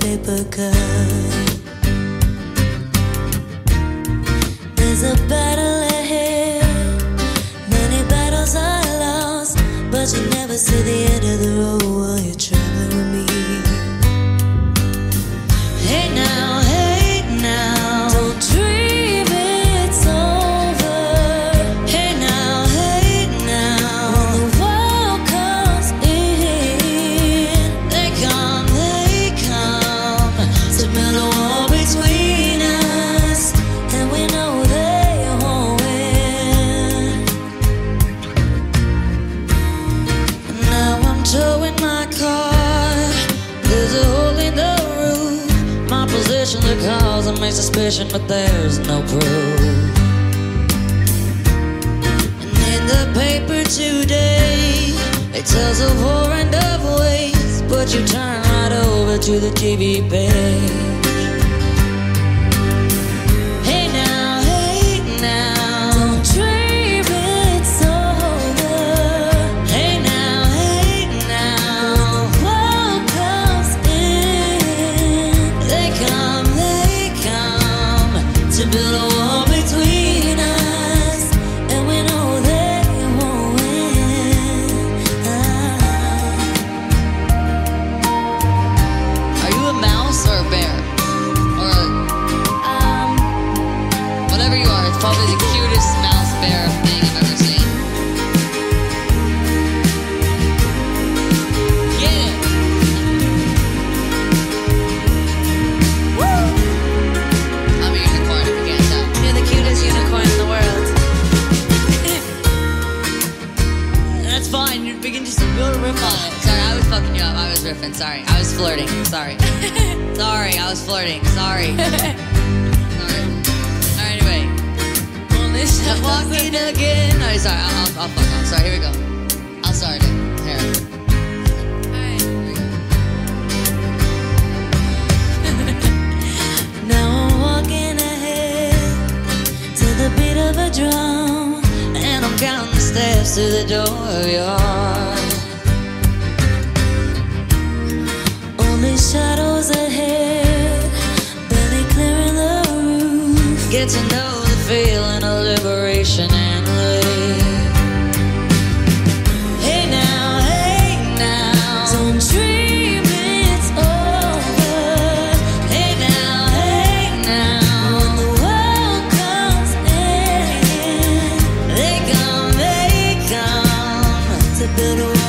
paper cut. There's a battle ahead, many battles I lost, but you never see the end of the road of my suspicion, but there's no proof. And in the paper today, it tells of war and of waste. But you turn right over to the TV page. Probably the cutest mouse bear thing I've ever seen. Get it! Woo! I'm a unicorn if you can't tell. you're the cutest unicorn in the world. That's fine. you- We can just build a riff on it. Sorry, I was fucking you up. I was riffing. Sorry, I was flirting. Sorry. Sorry, I was flirting. Sorry. I'm again. No, sorry. I'll, I'll, I'll fuck off. Sorry, here we go. I'll start it. Here. Here we go. Now I'm walking ahead to the beat of a drum, and I'm counting the steps to the door of your heart. Only shadows ahead, barely clearing the roof. Get to know the feeling of liberation. been around.